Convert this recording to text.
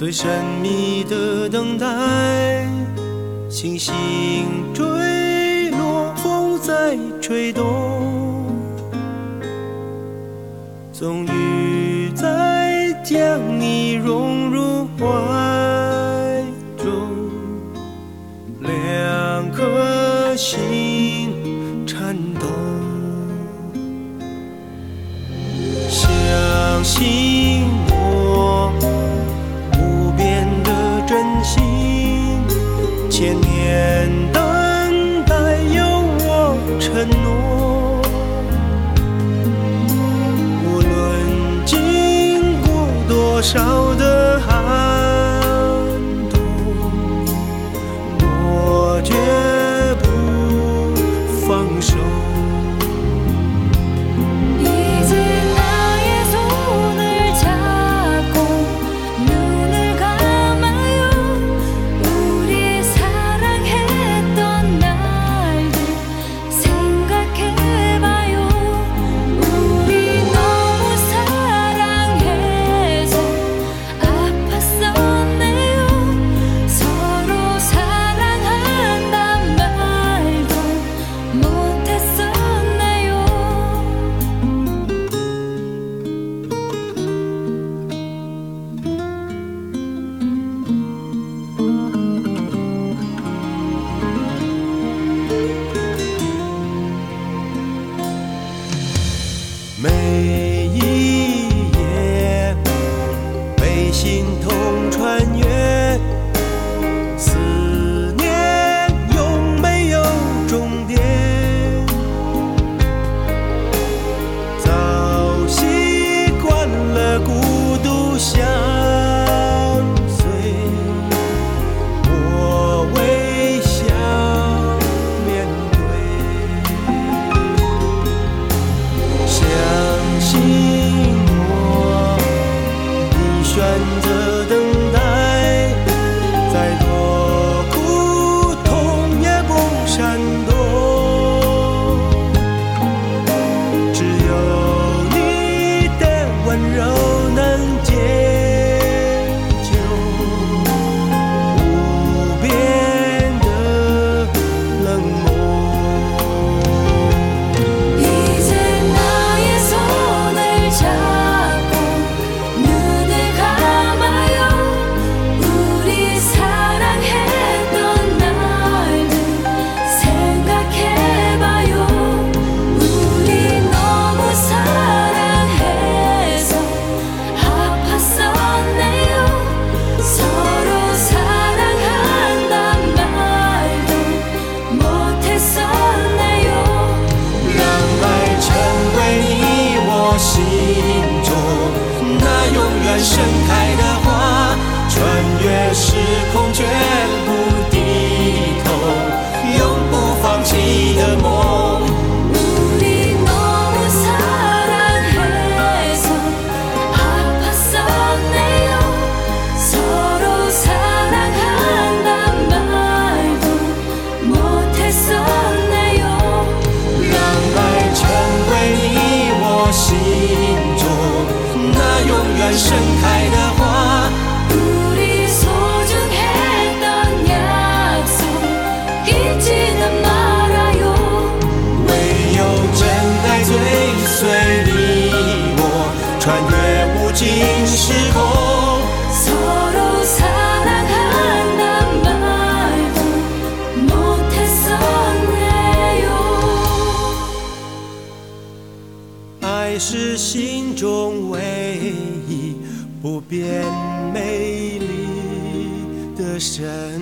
最神秘的等待，星星坠落，风在吹动，终于再将你融入怀中，两颗心颤抖，相信。等待有我承诺无论经过多少的的灯爱是心中唯一不变美丽的神。